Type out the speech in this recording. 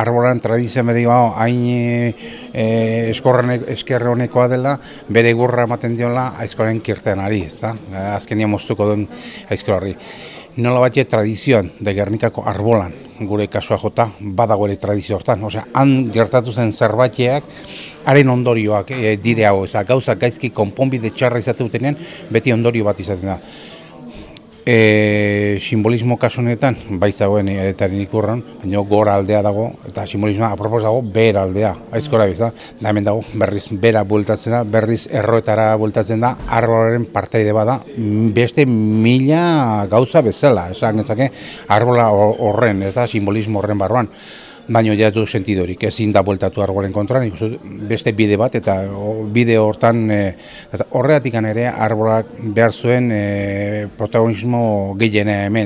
arbolan tradizio medio hain e, eskerre honekoa dela, bere gurra ematen diola aizkoren kirtean ari, ez da? Azkenia moztuko duen aizkor horri. Nola bat tradizioan, de Gernikako arbolan, gure kasua jota, badago ere tradizio hortan. Osea, han gertatu zen zerbaiteak, haren ondorioak e, dire hau, eza, gauza gaizki konponbide txarra izate dutenean, beti ondorio bat izaten da e, simbolismo kasunetan, baitzagoen eta ikurran, baina gora aldea dago, eta simbolismoa apropos dago, bera aldea, aizkora bizta. Da hemen dago, berriz bera bultatzen da, berriz erroetara bultatzen da, arbolaren parteide bada, beste mila gauza bezala, esan getzake, arbola horren, ez da, simbolismo horren barruan baino ja du sentidorik, ezin da bueltatu argoaren kontra, beste bide bat, eta bide hortan, e, horreatik ere arbolak behar zuen e, protagonismo gehiena hemen.